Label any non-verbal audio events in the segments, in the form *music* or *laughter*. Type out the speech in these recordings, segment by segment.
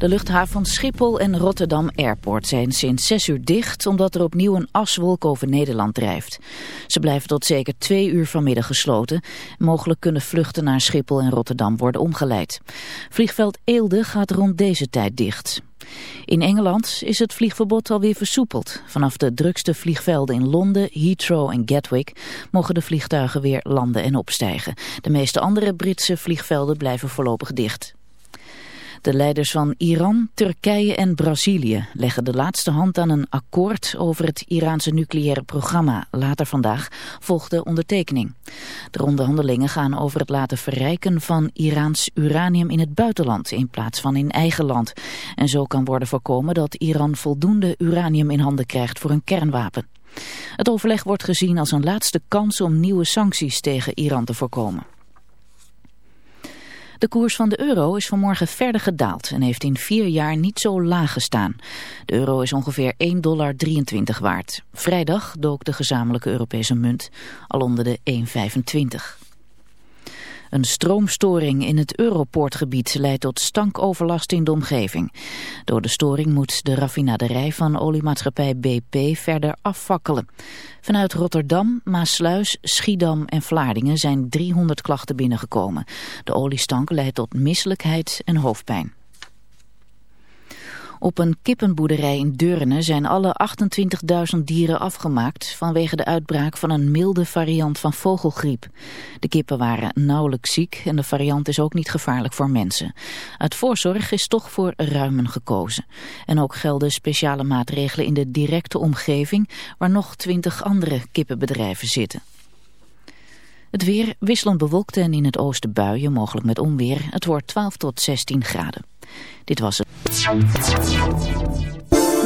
De luchthavens Schiphol en Rotterdam Airport zijn sinds 6 uur dicht omdat er opnieuw een aswolk over Nederland drijft. Ze blijven tot zeker twee uur vanmiddag gesloten. Mogelijk kunnen vluchten naar Schiphol en Rotterdam worden omgeleid. Vliegveld Eelde gaat rond deze tijd dicht. In Engeland is het vliegverbod alweer versoepeld. Vanaf de drukste vliegvelden in Londen, Heathrow en Gatwick mogen de vliegtuigen weer landen en opstijgen. De meeste andere Britse vliegvelden blijven voorlopig dicht. De leiders van Iran, Turkije en Brazilië leggen de laatste hand aan een akkoord over het Iraanse nucleaire programma. Later vandaag volgt de ondertekening. De onderhandelingen gaan over het laten verrijken van Iraans uranium in het buitenland in plaats van in eigen land. En zo kan worden voorkomen dat Iran voldoende uranium in handen krijgt voor een kernwapen. Het overleg wordt gezien als een laatste kans om nieuwe sancties tegen Iran te voorkomen. De koers van de euro is vanmorgen verder gedaald en heeft in vier jaar niet zo laag gestaan. De euro is ongeveer 1,23 dollar waard. Vrijdag dook de gezamenlijke Europese munt al onder de 1,25. Een stroomstoring in het Europoortgebied leidt tot stankoverlast in de omgeving. Door de storing moet de raffinaderij van oliemaatschappij BP verder afvakkelen. Vanuit Rotterdam, Maasluis, Schiedam en Vlaardingen zijn 300 klachten binnengekomen. De oliestank leidt tot misselijkheid en hoofdpijn. Op een kippenboerderij in Deurne zijn alle 28.000 dieren afgemaakt vanwege de uitbraak van een milde variant van vogelgriep. De kippen waren nauwelijks ziek en de variant is ook niet gevaarlijk voor mensen. Uit voorzorg is toch voor ruimen gekozen. En ook gelden speciale maatregelen in de directe omgeving waar nog 20 andere kippenbedrijven zitten. Het weer wisselend bewolkt en in het oosten buien, mogelijk met onweer. Het wordt 12 tot 16 graden. Dit was het.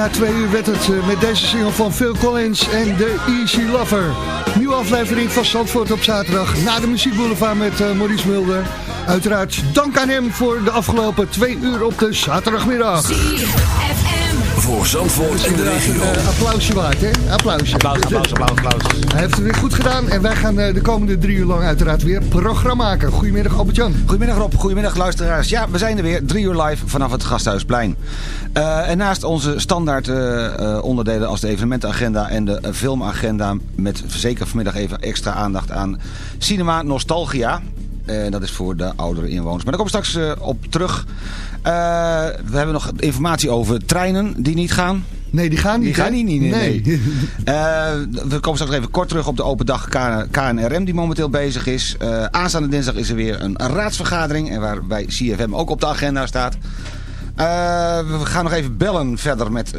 Na twee uur werd het eh, met deze single van Phil Collins en The Easy Lover. Nieuwe aflevering van Zandvoort op zaterdag na de muziekboulevard met uh, Maurice Mulder. Uiteraard dank aan hem voor de afgelopen twee uur op de zaterdagmiddag. Voor Zandvoort en de regio. Een applausje waard, hè? Applausje. Applaus, applaus, applaus, applaus. Hij heeft het weer goed gedaan en wij gaan de komende drie uur lang uiteraard weer programma maken. Goedemiddag Albert-Jan. Goedemiddag Rob, goedemiddag luisteraars. Ja, we zijn er weer, drie uur live vanaf het Gasthuisplein. Uh, en naast onze standaard uh, uh, onderdelen als de evenementenagenda en de filmagenda... met zeker vanmiddag even extra aandacht aan Cinema Nostalgia... En dat is voor de oudere inwoners. Maar daar kom ik straks op terug. Uh, we hebben nog informatie over treinen die niet gaan. Nee, die gaan niet. Die gaan niet, nee. nee. nee. uh, *laughs* we komen straks even kort terug op de open dag KNRM die momenteel bezig is. Uh, aanstaande dinsdag is er weer een raadsvergadering. En waarbij CFM ook op de agenda staat. Uh, we gaan nog even bellen verder met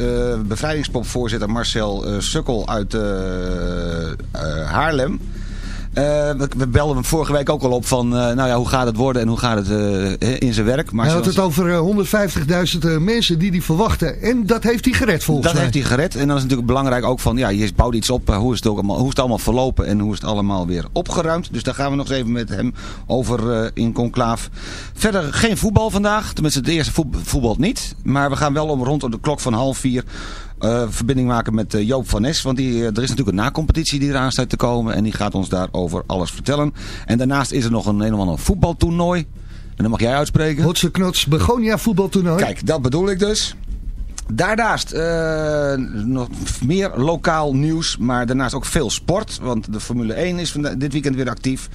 bevrijdingspopvoorzitter Marcel Sukkel uit Haarlem. Uh, we, we belden hem vorige week ook al op van, uh, nou ja, hoe gaat het worden en hoe gaat het uh, in zijn werk. Maar hij had het over 150.000 mensen die hij verwachten. En dat heeft hij gered volgens dat mij. Dat heeft hij gered. En dan is natuurlijk belangrijk ook van, ja, je bouwt iets op. hoe, is het ook allemaal, hoe is het allemaal verlopen en hoe is het allemaal weer opgeruimd. Dus daar gaan we nog eens even met hem over in conclaaf. Verder geen voetbal vandaag. Tenminste, het eerste voetbal niet. Maar we gaan wel om rond op de klok van half vier uh, verbinding maken met uh, Joop van Nes. Want die, uh, er is natuurlijk een nacompetitie die eraan staat te komen. En die gaat ons daarover alles vertellen. En daarnaast is er nog een helemaal een voetbaltoernooi. En dat mag jij uitspreken. Hotse knots Begonia voetbaltoernooi. Kijk, dat bedoel ik dus. Daarnaast nog meer lokaal nieuws, maar daarnaast ook veel sport. Want de Formule 1 is dit weekend weer actief.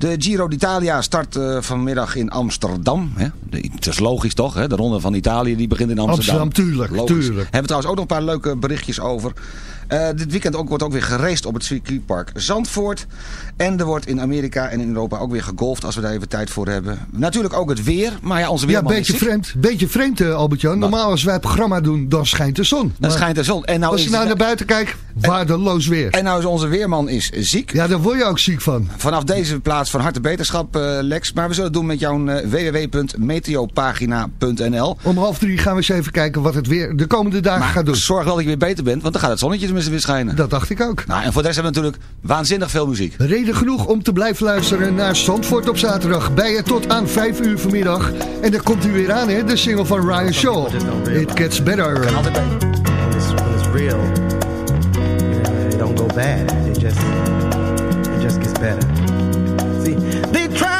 De Giro d'Italia start uh, vanmiddag in Amsterdam. Hè? Het is logisch toch, hè? de ronde van Italië die begint in Amsterdam. Amsterdam, tuurlijk. Logisch. tuurlijk. Hebben we trouwens ook nog een paar leuke berichtjes over. Uh, dit weekend ook, wordt ook weer geraced op het circuitpark Zandvoort. En er wordt in Amerika en in Europa ook weer gegolfd als we daar even tijd voor hebben. Natuurlijk ook het weer, maar ja, onze weerman Ja, beetje vreemd, beetje vreemd uh, Albert-Jan. Normaal als wij het programma doen, dan schijnt de zon. Dan schijnt de zon. En nou als je nou naar buiten kijkt, waardeloos weer. En nou is onze weerman is ziek. Ja, daar word je ook ziek van. Vanaf deze plaats van harte beterschap, uh, Lex. Maar we zullen het doen met jouw www.meteopagina.nl. Om half drie gaan we eens even kijken wat het weer de komende dagen maar gaat doen. zorg wel dat je weer beter bent, want dan gaat het zonnetje tenminste weer schijnen. Dat dacht ik ook. Nou, en voor de rest hebben we natuurlijk waanzinnig veel muziek. Reden genoeg om te blijven luisteren naar Zandvoort op zaterdag. Bij je tot aan 5 uur vanmiddag. En dan komt u weer aan, hè, de single van Ryan Shaw. It gets better. Kan altijd it's, when it's real, it don't go bad. It just, it just gets better. See, they trying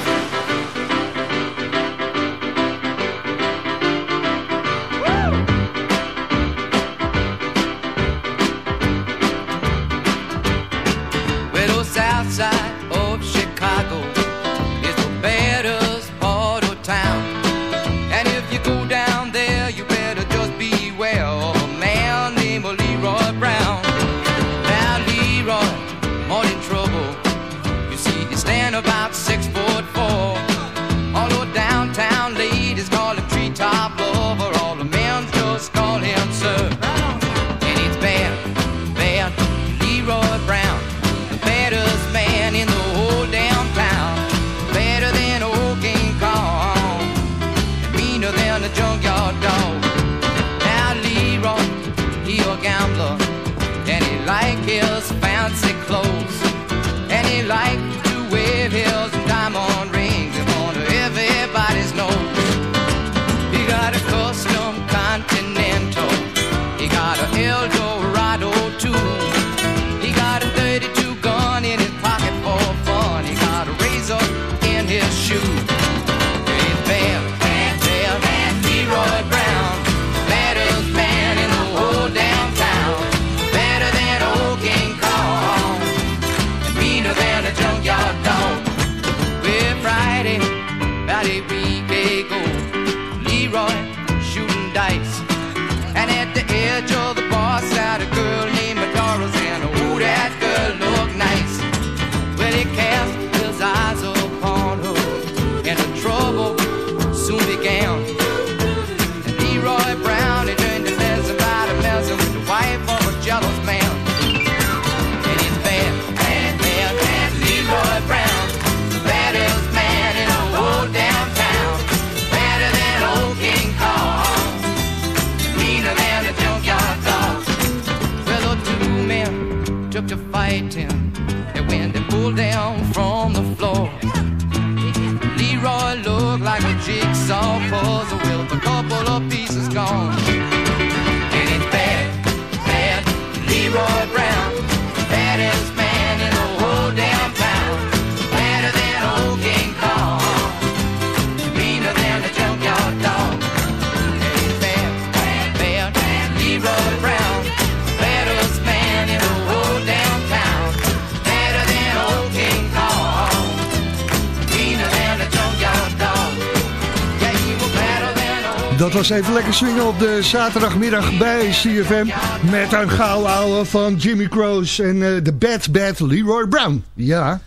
Dat was even lekker swingen op de zaterdagmiddag bij CFM. Met een gauw ouwe van Jimmy Crows en eh, de Bad Bad Leroy Brown. Ja,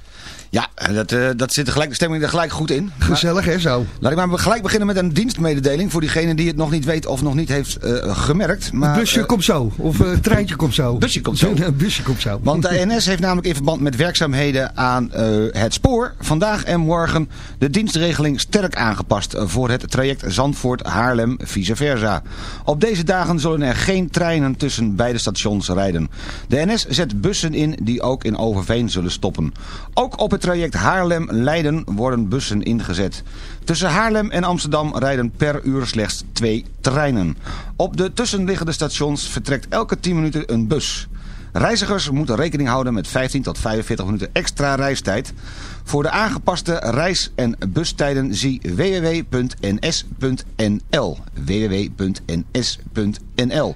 Ja, dat, eh, dat zit er gelijk, de stemming er gelijk goed in. gezellig hè zo. Laat ik maar gelijk beginnen met een dienstmededeling voor diegene die het nog niet weet of nog niet heeft eh, gemerkt. Maar, Het busje eh, komt zo. Of eh, het treintje komt zo. Busje komt zo. *laughs* Busje komt zo. Want de NS heeft namelijk in verband met werkzaamheden aan eh, het spoor vandaag en morgen de dienstregeling sterk aangepast eh, voor het traject Zandvoort-Haarlem vice versa. Op deze dagen zullen er geen treinen tussen beide stations rijden. De NS zet bussen in die ook in Overveen zullen stoppen. Ook op het traject Haarlem-Leiden worden bussen ingezet. Tussen Haarlem en Amsterdam rijden per uur slechts twee treinen. Op de tussenliggende stations vertrekt elke 10 minuten een bus. Reizigers moeten rekening houden met 15 tot 45 minuten extra reistijd. Voor de aangepaste reis- en bustijden zie www.ns.nl. www.ns.nl.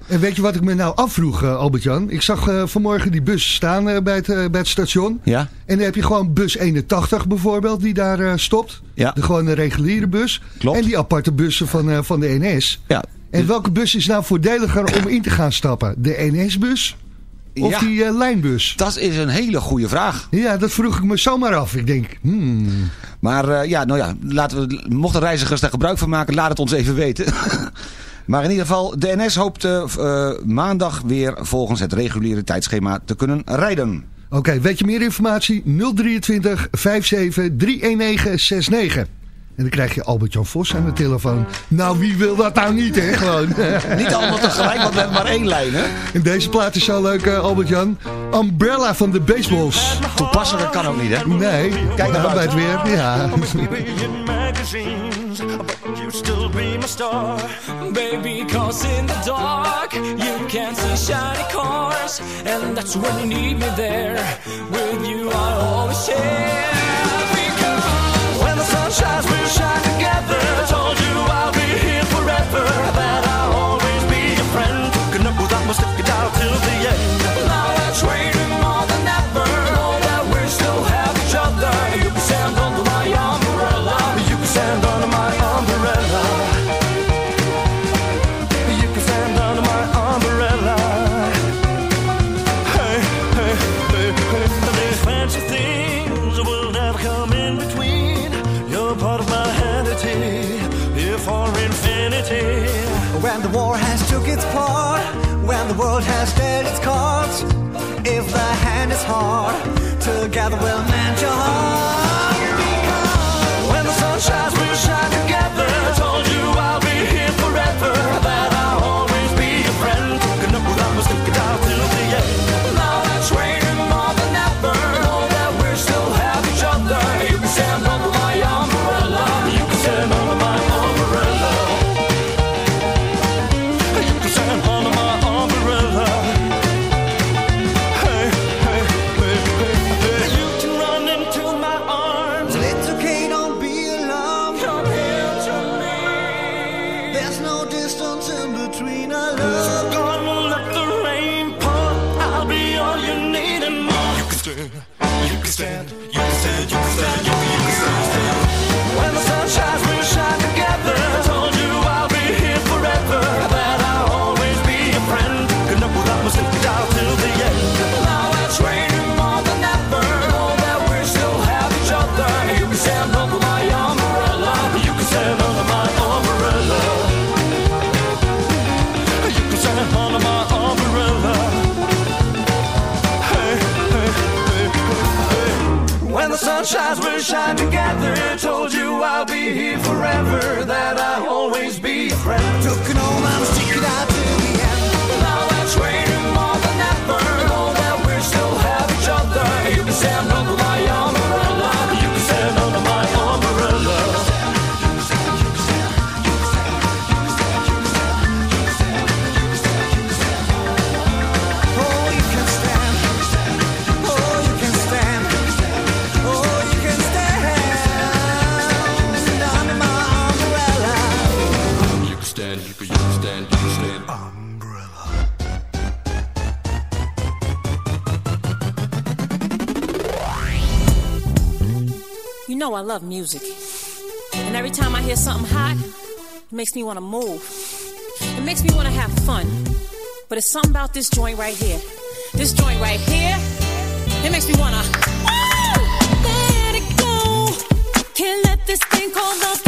En weet je wat ik me nou afvroeg, eh, Albert-Jan? Ik zag eh, vanmorgen die bus staan eh, bij, het, bij het station. Ja? En dan heb je gewoon bus 81 bijvoorbeeld, die daar stopt. Ja. De gewone reguliere bus. Klopt. En die aparte bussen van, van de NS. Ja. En welke bus is nou voordeliger om in te gaan stappen? De NS-bus of Ja. die eh, lijnbus? Dat is een hele goede vraag. Ja, dat vroeg ik me zomaar af. Ik denk, hmm, Maar eh, ja, nou ja, laten we, mochten reizigers daar gebruik van maken, laat het ons even weten. *laughs* maar in ieder geval, de NS hoopt eh, maandag weer volgens het reguliere tijdschema te kunnen rijden. Oké, weet je meer informatie? 023 57 31969. En en dan krijg je Albert-Jan Vos aan de telefoon. Nou, wie wil dat nou niet, hè? Gewoon. *laughs* niet allemaal tegelijk, want we hebben maar één lijn, hè? In deze plaat is zo leuk, eh, Albert-Jan. Umbrella van de Baseballs. Toepasselijker kan ook niet, hè? Nee. Kijk naar nou bij het weer, ja. *laughs* Baby, cause in the dark You see shiny cars And that's when you need me there you always till the end. its cards. If the hand is hard, together we'll mend your heart. I love music. And every time I hear something hot, it makes me want to move. It makes me want to have fun. But it's something about this joint right here. This joint right here, it makes me want to. Let it go. Can't let this thing called love.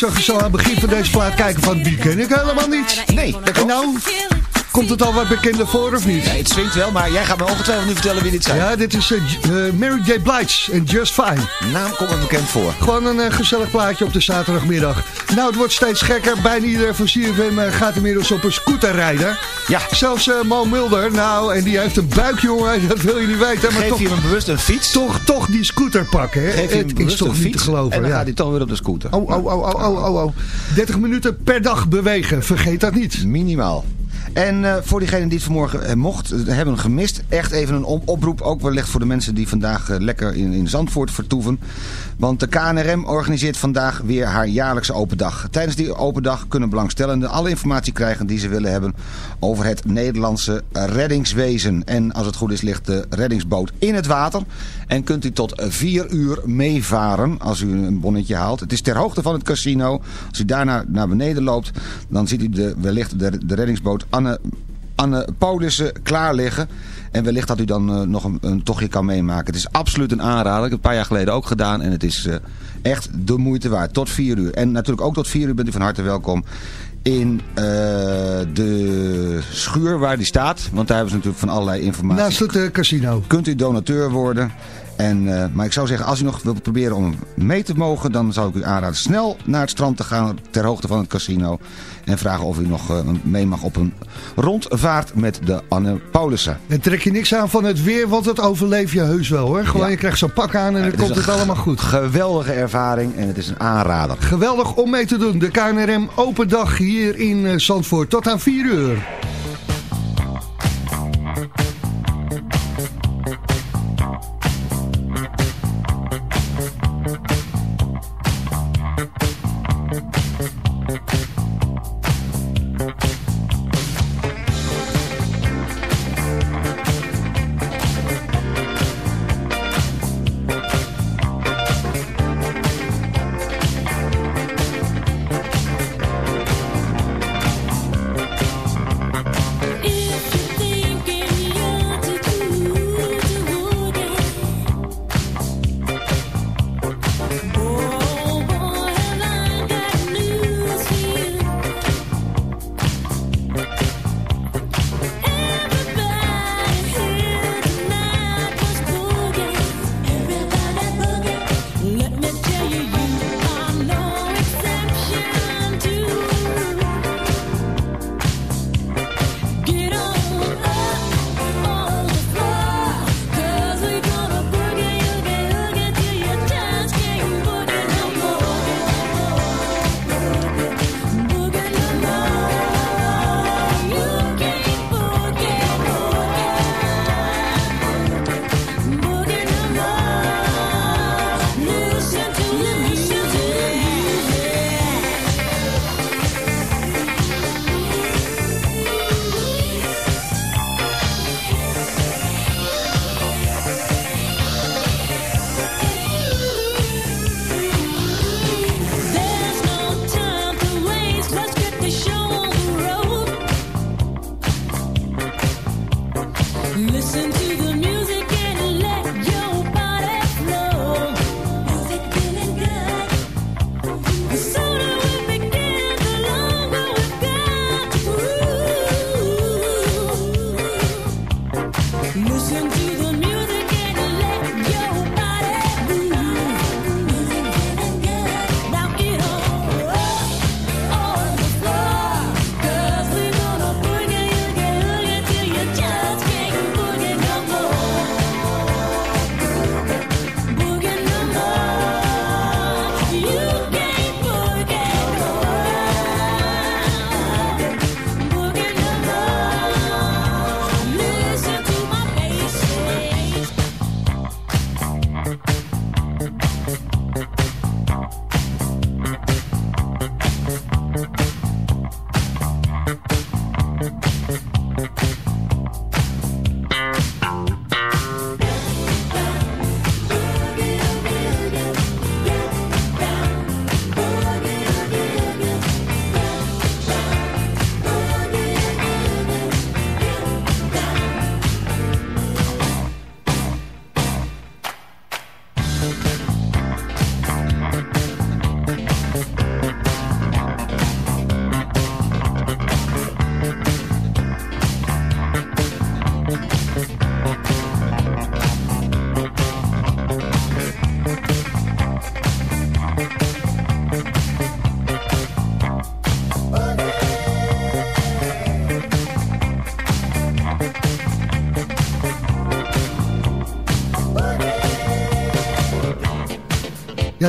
Zag je zo aan het begin van deze plaat kijken van die ken ik helemaal niet. Komt al wat bekender voor of niet? Nee, het swingt wel, maar jij gaat me ongetwijfeld nu vertellen wie dit zijn. Ja, dit is eh, eh, Mary J. Blige en Just Fine. Naam komt me bekend voor. Gewoon een eh, gezellig plaatje op de zaterdagmiddag. Nou, het wordt steeds gekker. Bijna iedereen van CFM gaat inmiddels op een scooter rijden. Ja. Zelfs Mo Mulder. Nou, en die heeft een buik, jongen. *laughs* Dat wil je niet weten. Maar Geef toch, je hem bewust een fiets. toch, toch die scooter pakken. Hè? Geef je hem het is bewust toch een niet fiets. te geloven. En dan ja. gaat hij toch weer op de scooter. Oh, oh, oh, oh, oh, oh. 30 minuten per dag bewegen. Vergeet dat niet. Minimaal. En eh, voor diegenen die het vanmorgen eh, mocht, eh, hebben gemist, echt even een oproep. Ook wellicht voor de mensen die vandaag lekker in, in Zandvoort vertoeven. Want de KNRM organiseert vandaag weer haar jaarlijkse open dag. Tijdens die open dag kunnen belangstellenden alle informatie krijgen die ze willen hebben over het Nederlandse reddingswezen. En als het goed is ligt de reddingsboot in het water. En kunt u tot 4 uur meevaren als u een bonnetje haalt. Het is ter hoogte van het casino. Als u daarna naar beneden loopt, dan ziet u de, wellicht de, de reddingsboot Anne, Anne Paulussen klaar liggen. En wellicht dat u dan eh, nog een, een tochtje kan meemaken. Het is absoluut een aanrader. Ik heb het een paar jaar geleden ook gedaan. En het is eh, echt de moeite waard. Tot 4 uur. En natuurlijk ook tot 4 uur bent u van harte welkom in eh, de schuur waar die staat. Want daar hebben ze natuurlijk van allerlei informatie. Naast het casino. Kunt u donateur worden. En, eh, maar ik zou zeggen, als u nog wilt proberen om mee te mogen... dan zou ik u aanraden snel naar het strand te gaan ter hoogte van het casino. En vragen of u nog eh, mee mag op een rondvaart met de Anne Paulussen. En trek je niks aan van het weer, want dat overleef je heus wel hoor. Gewoon, Ja. je krijgt zo'n pak aan en dan komt het allemaal goed. Geweldige ervaring en het is een aanrader. Geweldig om mee te doen. De KNRM open dag hier in eh, Zandvoort. Tot aan 4 uur.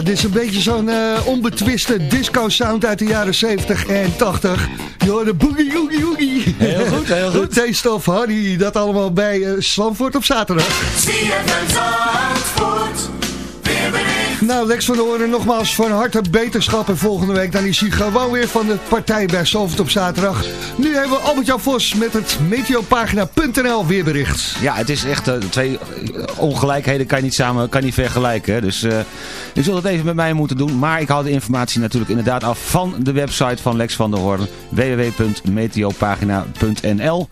Dit is een beetje zo'n eh, onbetwiste disco-sound uit de jaren 70 en 80. Je hoort de boogie oogie oogie. Heel goed, heel goed. *laughs* The Taste of Honey, dat allemaal bij uh, Zandvoort op zaterdag. Zandvoort. Weerbericht. Nou, Lex van der Hoorn, nogmaals van harte beterschap. En volgende week dan is hij gewoon weer van de partij bij Zandvoort op zaterdag. Nu hebben we Albert-Jan Vos met het meteopagina.nl weerbericht. Ja, het is echt eh, twee ongelijkheden kan je niet samen kan je niet vergelijken. hè. Dus eh je zult het even met mij moeten doen. Maar ik haal de informatie natuurlijk inderdaad af van de website van Lex van der Hoorn. www.meteopagina.nl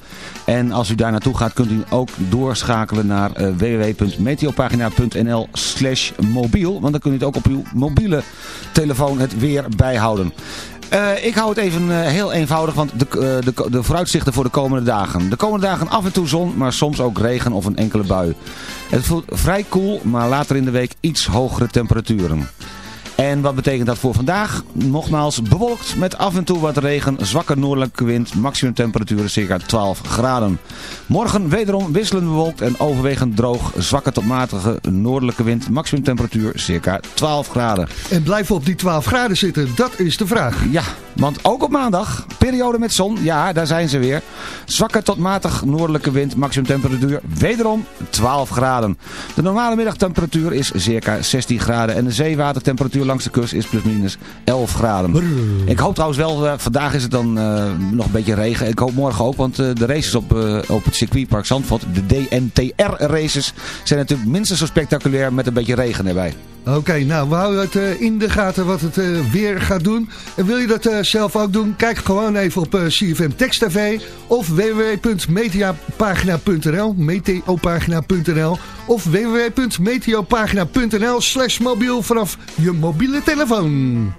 En als u daar naartoe gaat kunt u ook doorschakelen naar eh, www.meteopagina.nl slash mobiel. Want dan kunt u het ook op uw mobiele telefoon het weer bijhouden. Eh, ik hou het even heel eenvoudig, want de, de, de vooruitzichten voor de komende dagen. De komende dagen af en toe zon, maar soms ook regen of een enkele bui. Het voelt vrij koel, maar later in de week iets hogere temperaturen. En wat betekent dat voor vandaag? Nogmaals bewolkt met af en toe wat regen, zwakke noordelijke wind, maximum temperaturen circa 12 graden. Morgen wederom wisselend bewolkt en overwegend droog, zwakke tot matige noordelijke wind, maximum temperatuur circa 12 graden. En blijven we op die 12 graden zitten, dat is de vraag. Ja, want ook op maandag, periode met zon, ja, daar zijn ze weer. Zwakke tot matig noordelijke wind, maximum temperatuur wederom 12 graden. De normale middagtemperatuur is circa 16 graden en de zeewatertemperatuur langs de kust is plusminus 11 graden. Ik hoop trouwens wel, eh, vandaag is het dan eh, nog een beetje regen. Ik hoop morgen ook, want eh, de races op, op het circuitpark Zandvoort, de DNTR races, zijn natuurlijk minstens zo spectaculair met een beetje regen erbij. Oké, nou, we houden het in de gaten wat het weer gaat doen. En wil je dat zelf ook doen? Kijk gewoon even op CFM Text TV of www.meteopagina.nl meteopagina.nl of www.meteopagina.nl slash mobiel vanaf je mobiele telefoon.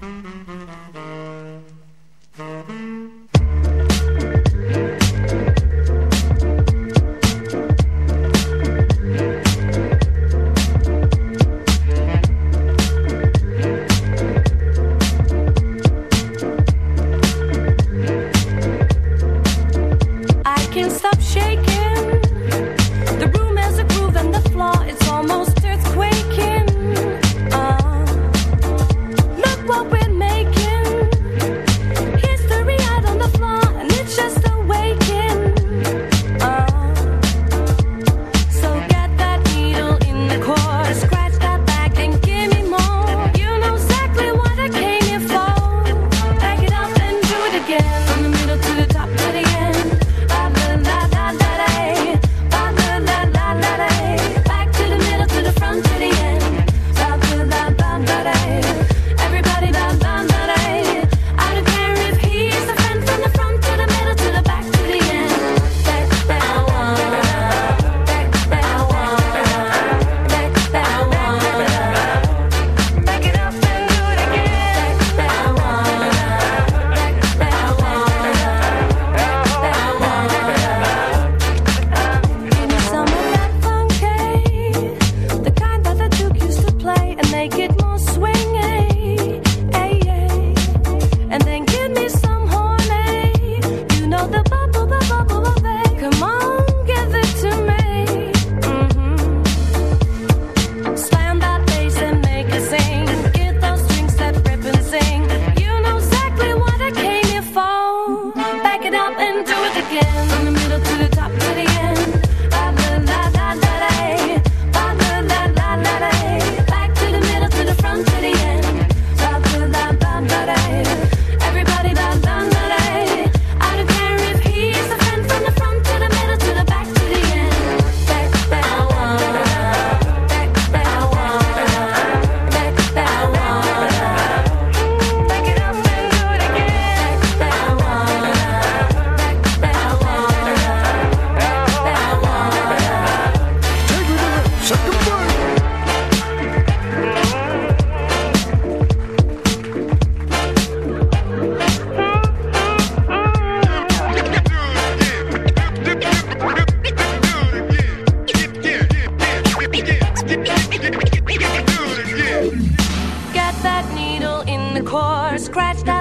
core scratched out.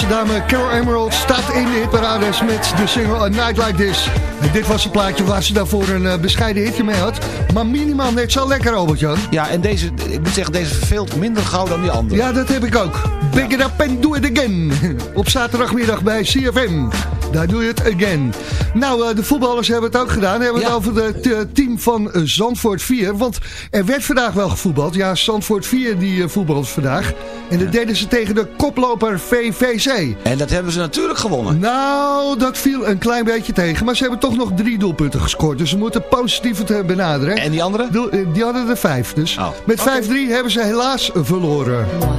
Nederlandse dame Carol Emerald staat in de hitparades met de single A Night Like This. En dit was een plaatje waar ze daarvoor een eh, bescheiden hitje mee had. Maar minimaal net zo lekker, Albert-Jan. Ja, en deze, ik moet zeggen, deze verveelt minder gauw dan die andere. Ja, dat heb ik ook. Big it up and do it again. *laughs* Op zaterdagmiddag bij CFM. Daar doe je het again. Nou, eh, de voetballers hebben het ook gedaan. Hebben het over het eh, team van eh, Zandvoort 4. Want er werd vandaag wel gevoetbald. Ja, Zandvoort 4 die voetbalt vandaag. En dat deden ze tegen de koploper VVC. En dat hebben ze natuurlijk gewonnen. Nou, dat viel een klein beetje tegen. Maar ze hebben toch nog drie doelpunten gescoord. Dus we moeten positief het benaderen. En die andere? Die hadden er vijf. Dus Oh. met 5-3 hebben ze helaas verloren. Moi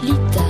je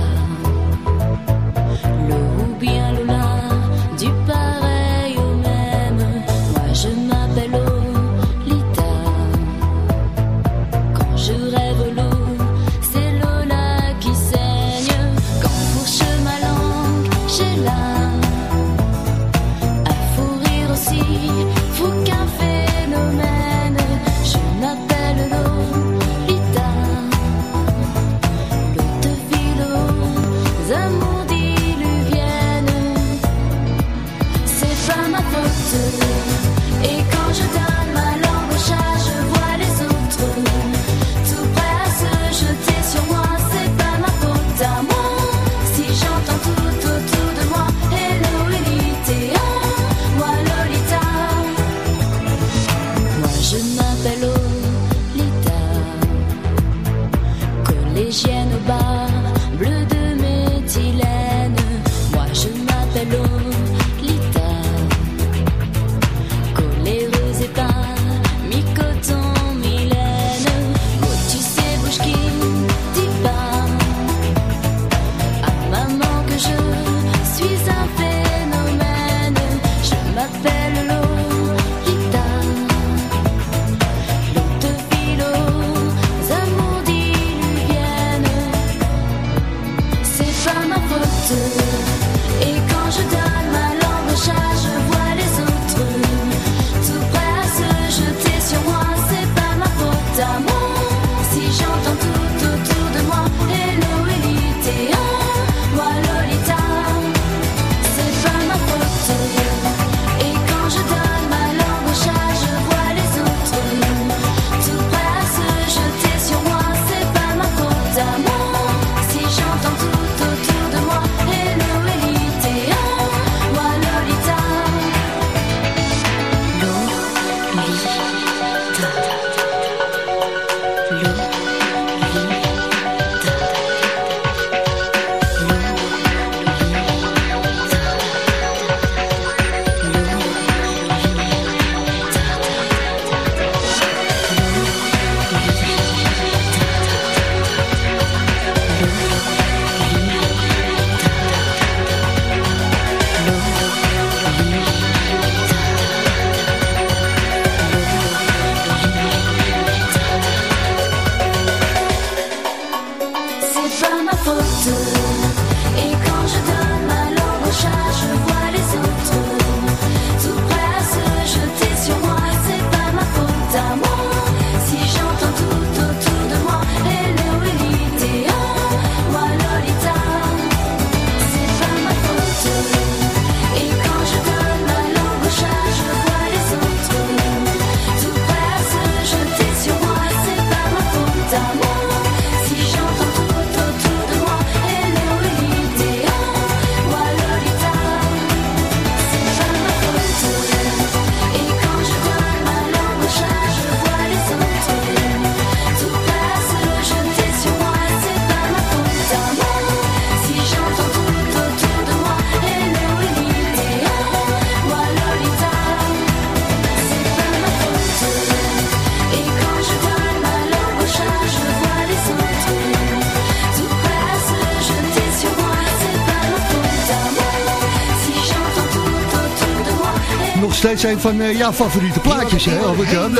steeds een van eh, jouw favoriete plaatjes, hè, Albert-Jan?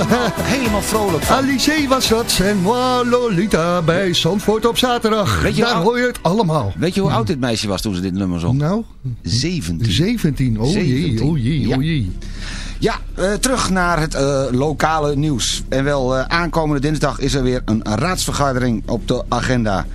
Helemaal vrolijk. Alice was dat en Moi Lolita bij Zandvoort op zaterdag. Weet je Daar hoor je het allemaal. Weet je hoe oud dit meisje was toen ze dit nummer zong? Nou? 17. 17, oh jee, 17. oh jee, Ja. oh jee. Ja, eh, terug naar het eh, lokale nieuws. En wel, aankomende dinsdag is er weer een raadsvergadering op de agenda.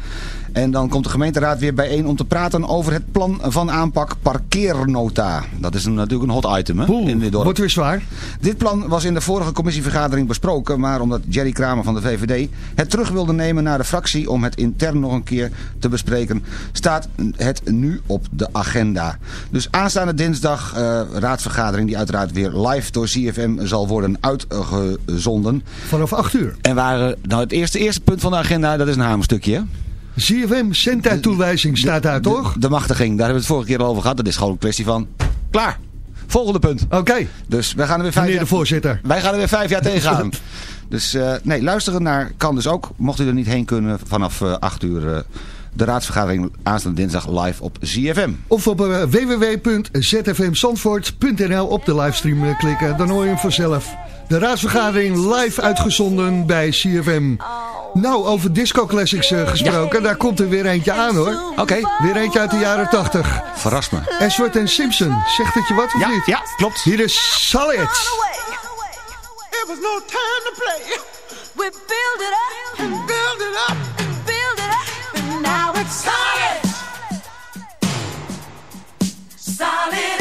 En dan komt de gemeenteraad weer bijeen om te praten over het plan van aanpak parkeernota. Dat is natuurlijk een hot item hè, in dit dorp. Wordt weer zwaar. Dit plan was in de vorige commissievergadering besproken, maar omdat Jerry Kramer van de VVD het terug wilde nemen naar de fractie om het intern nog een keer te bespreken, staat het nu op de agenda. Dus aanstaande dinsdag eh, raadsvergadering die uiteraard weer live door CFM zal worden uitgezonden. Vanaf 8 uur. En waar, eh, nou het eerste, eerste punt van de agenda, dat is een hamerstukje hè? ZFM centra-toewijzing staat uit, toch? De, de machtiging, daar hebben we het vorige keer al over gehad. Dat is gewoon een kwestie van, klaar. Volgende punt. Oké. Dus wij gaan er weer vijf Meneer de voorzitter. wij gaan er weer vijf jaar tegenaan. *laughs* Dus eh, nee, luisteren naar kan dus ook. Mocht u er niet heen kunnen vanaf eh 8 uur eh, de raadsvergadering aanstaande dinsdag live op ZFM. Of op www.zfmzandvoort.nl op de livestream klikken. Dan hoor je hem vanzelf. De raadsvergadering live uitgezonden bij CFM. Nou, over disco classics eh, gesproken. Daar komt er weer eentje aan hoor. Oké. Weer eentje uit de jaren 80. Verras me. Ashford en Simpson. Zegt het je wat of Ja, niet? ja, klopt. Hier is Solid. It was no time to play. We build it up and build it up and build it up, and now it's solid. Solid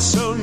so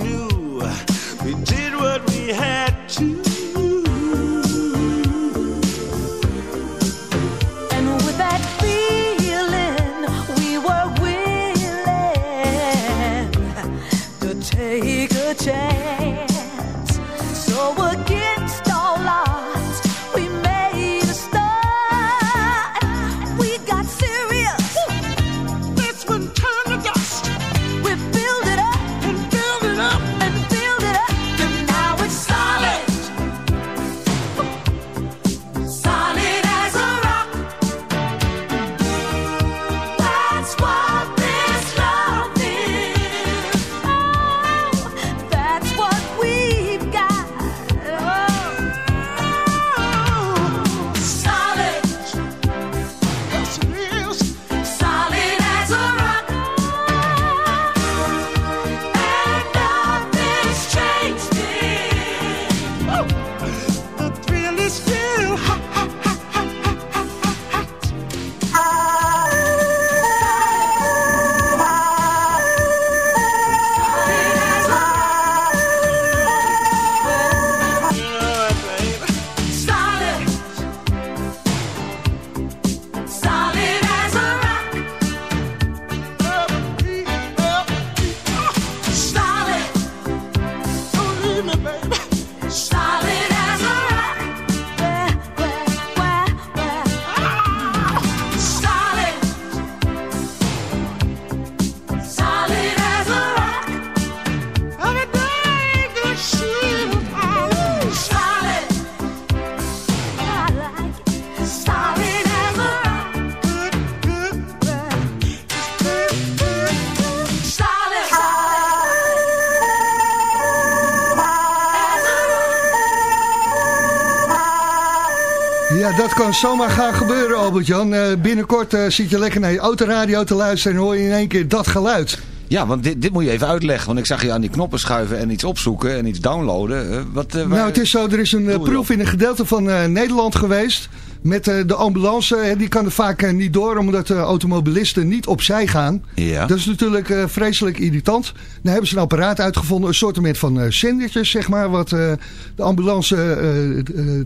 kan zomaar gaan gebeuren, Albert-Jan. Eh, binnenkort eh, zit je lekker naar je autoradio te luisteren en hoor je in één keer dat geluid. Ja, want dit, dit moet je even uitleggen. Want ik zag je aan die knoppen schuiven en iets opzoeken en iets downloaden. Eh, wat, waar- Nou, het is zo, er is een proef in een gedeelte van Nederland geweest. Met de ambulance, die kan er vaak niet door, omdat de automobilisten niet opzij gaan. Ja. Dat is natuurlijk vreselijk irritant. Dan hebben ze een apparaat uitgevonden, een soort van zendertjes, zeg maar, wat de ambulance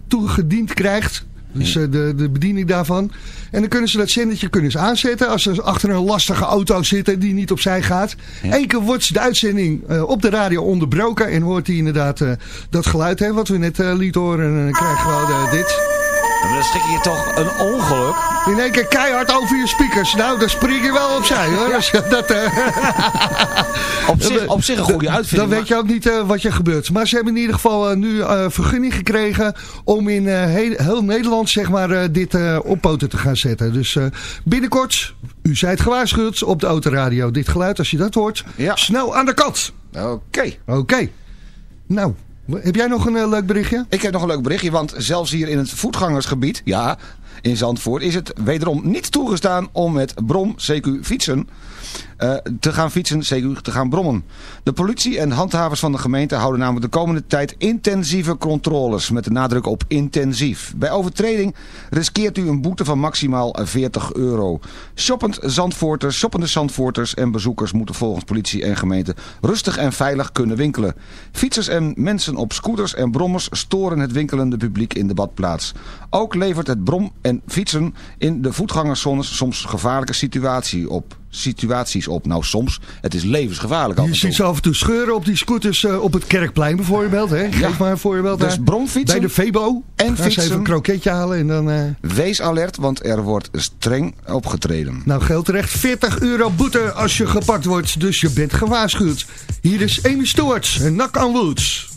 toegediend krijgt. Dus eh, de, de bediening daarvan. En dan kunnen ze dat zendertje kunnen ze aanzetten. Als ze achter een lastige auto zitten die niet opzij gaat. Eén keer wordt de uitzending eh, op de radio onderbroken. En hoort hij inderdaad eh, dat geluid hè, wat we net lieten horen. En dan krijg je gewoon eh, dit. Maar dan schrik je toch een ongeluk. In één keer keihard over je speakers. Nou, dan spring je wel opzij hoor. Dus, dat, eh, *laughs* Op zich, op zich een goede *laughs* uitvinding. Dan weet je ook niet eh, wat er gebeurt. Maar ze hebben in ieder geval eh, nu vergunning gekregen om in heel, heel Nederland zeg maar, dit op poten te gaan zetten. Dus binnenkort, u zijt gewaarschuwd op de autoradio. Dit geluid, als je dat hoort, snel aan de kant. Oké. Oké. Nou, heb jij nog een eh, leuk berichtje? Ik heb nog een leuk berichtje, want zelfs hier in het voetgangersgebied, ja, in Zandvoort, is het wederom niet toegestaan om met brom, CQ fietsen, eh, te gaan fietsen, CQ te gaan brommen. De politie en handhavers van de gemeente houden namelijk de komende tijd intensieve controles, met de nadruk op intensief. Bij overtreding riskeert u een boete van maximaal 40 euro. Shoppend Zandvoorters, shoppende Zandvoorters en bezoekers moeten volgens politie en gemeente rustig en veilig kunnen winkelen. Fietsers en mensen op scooters en brommers storen het winkelende publiek in de badplaats. Ook levert het brom en fietsen in de voetgangerszones soms gevaarlijke situatie op. situaties op. Nou, soms. Het is levensgevaarlijk af Je ziet ze af en toe scheuren op die scooters eh, op het Kerkplein bijvoorbeeld. Hè? Geef maar een voorbeeld. Dus daar. bromfietsen Bij de Febo. en Gaan ze even een kroketje halen en dan... eh, Wees alert, want er wordt streng opgetreden. Nou, geldt terecht 40 euro boete als je gepakt wordt. Dus je bent gewaarschuwd. Hier is Amy Stewart en on Woods.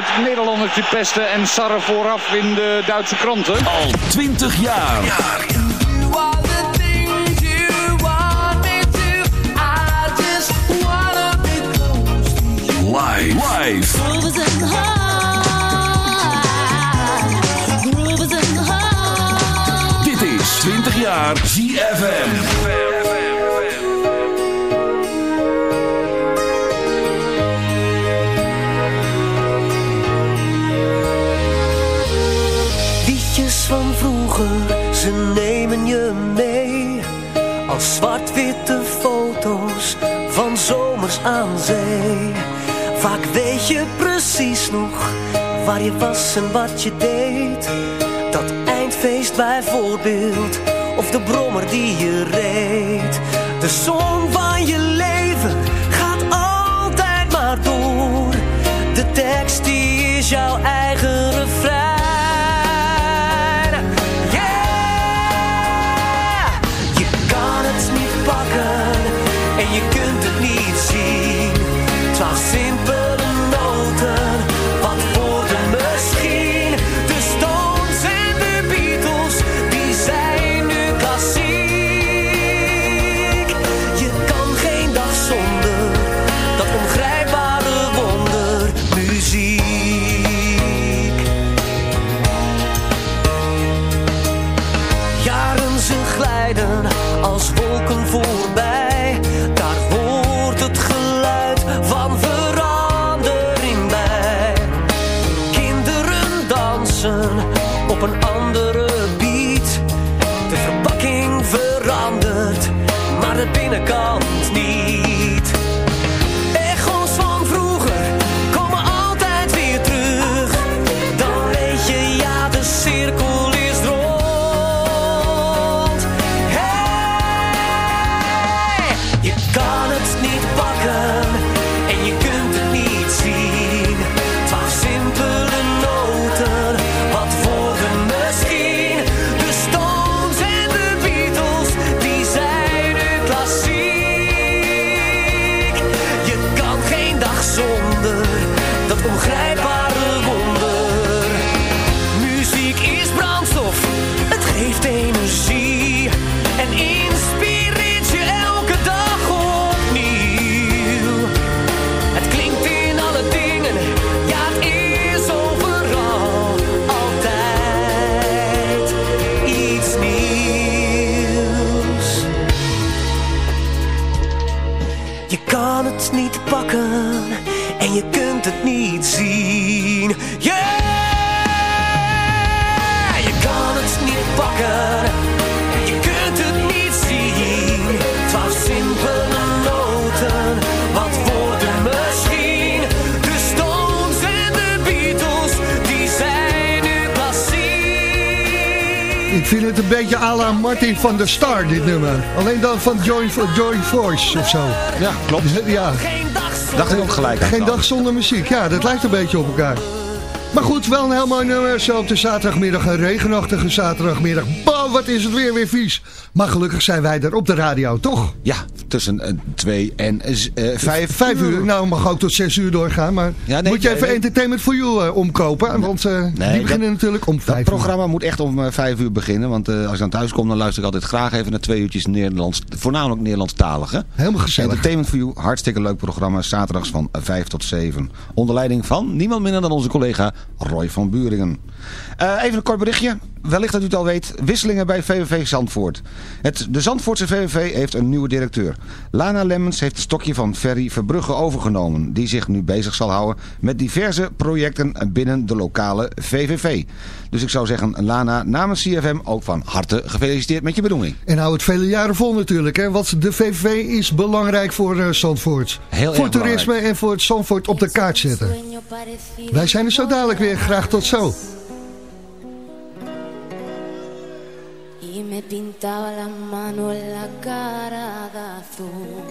Het Nederlandertje pesten en sarren vooraf in de Duitse kranten. Al 20 jaar. Dit is 20 jaar ZFM. Ze nemen je mee. Als zwart-witte foto's van zomers aan zee. Vaak weet je precies nog waar je was en wat je deed. Dat eindfeest bijvoorbeeld, of de brommer die je reed. De zon van je leven gaat altijd maar door. De tekst die is jouw eigen beetje à la Martin van der Star, dit nummer. Alleen dan van Joy, Joy Voice of zo. Ja, klopt. *laughs* Ja. Dacht ik ook gelijk aan. Geen dag zonder muziek. Ja, dat lijkt een beetje op elkaar. Maar goed, wel een heel mooi nummer. Zo op de zaterdagmiddag, een regenachtige zaterdagmiddag. Bah, wat is het weer weer vies. Maar gelukkig zijn wij er op de radio, toch? Ja, tussen eh, twee en eh, vijf. Vijf uur. Nou, mag ook tot zes uur doorgaan. Maar Ja, nee, moet je nee, even nee. Entertainment for You eh, omkopen. Want eh, die dat- beginnen natuurlijk om Dat vijf uur. programma moet echt om eh, vijf uur beginnen. Want eh, als ik dan thuis kom, dan luister ik altijd graag even naar twee uurtjes Nederlands. Voornamelijk Nederlandstalig. Hè? Helemaal gezellig. Entertainment for You, hartstikke leuk programma. Zaterdags van 5 tot 7. Onder leiding van niemand minder dan onze collega Roy van Buringen. Eh, even een kort berichtje. Wellicht dat u het al weet. Wisselingen bij VVV Zandvoort. Het, de Zandvoortse VVV heeft een nieuwe directeur. Lana Lemmens heeft het stokje van Ferry Verbrugge overgenomen. Die zich nu bezig zal houden met diverse projecten binnen de lokale VVV. Dus ik zou zeggen, Lana namens CFM ook van harte gefeliciteerd met je benoeming. En hou het vele jaren vol natuurlijk. Hè? Want de VVV is belangrijk voor eh, Zandvoort. Heel voor toerisme belangrijk. en voor het Zandvoort op de kaart zetten. Wij zijn er zo dadelijk weer. Graag tot zo. y me pintaba las manos en la cara de azul.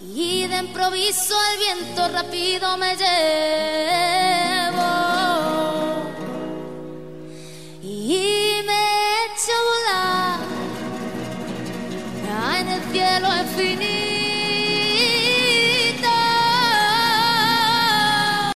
Y de improviso el viento rápido me llevó y me echo volar. Ah, en el cielo infinito.